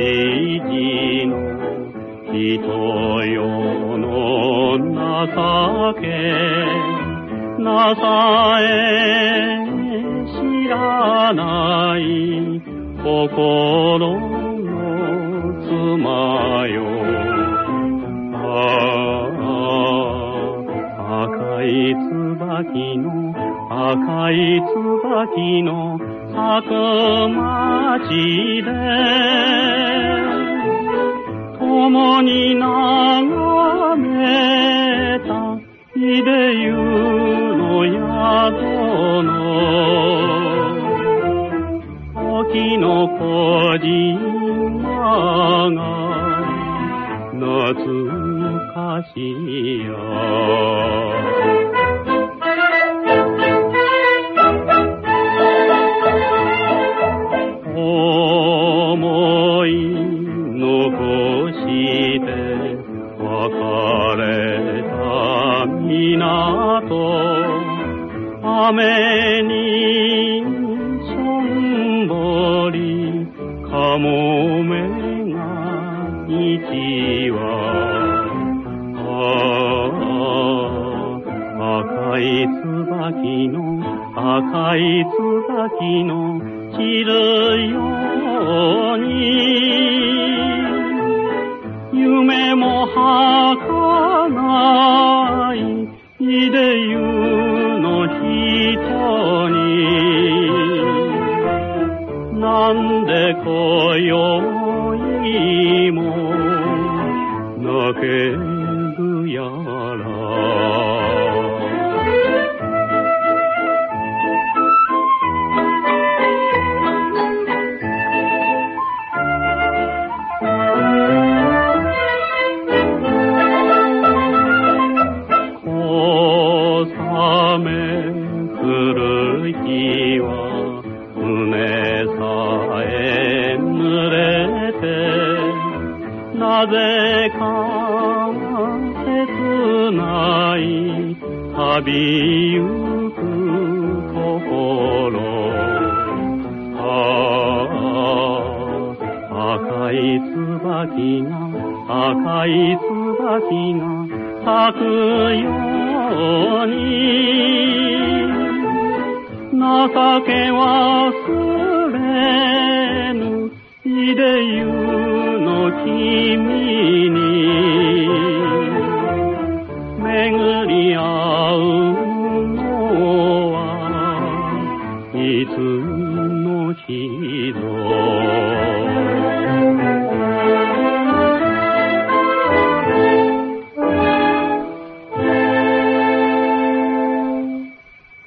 り木の人よの情け情え知らない心の妻よ。ああ赤い椿の赤い椿の咲く街で共に眺めた秀湯の宿の時の小島が懐かしや港雨にしょんぼりかもめが一羽ああ赤い椿の赤い椿の散るように夢も儚い秀湯の人に。なんで今宵も泣けるやらなぜか切ない旅ゆく心。ああ赤い椿が赤い椿が咲くように。情け忘れいつの日の